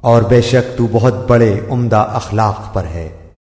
اور بے شک تو بہت بڑے عمدہ اخلاق پر ہے۔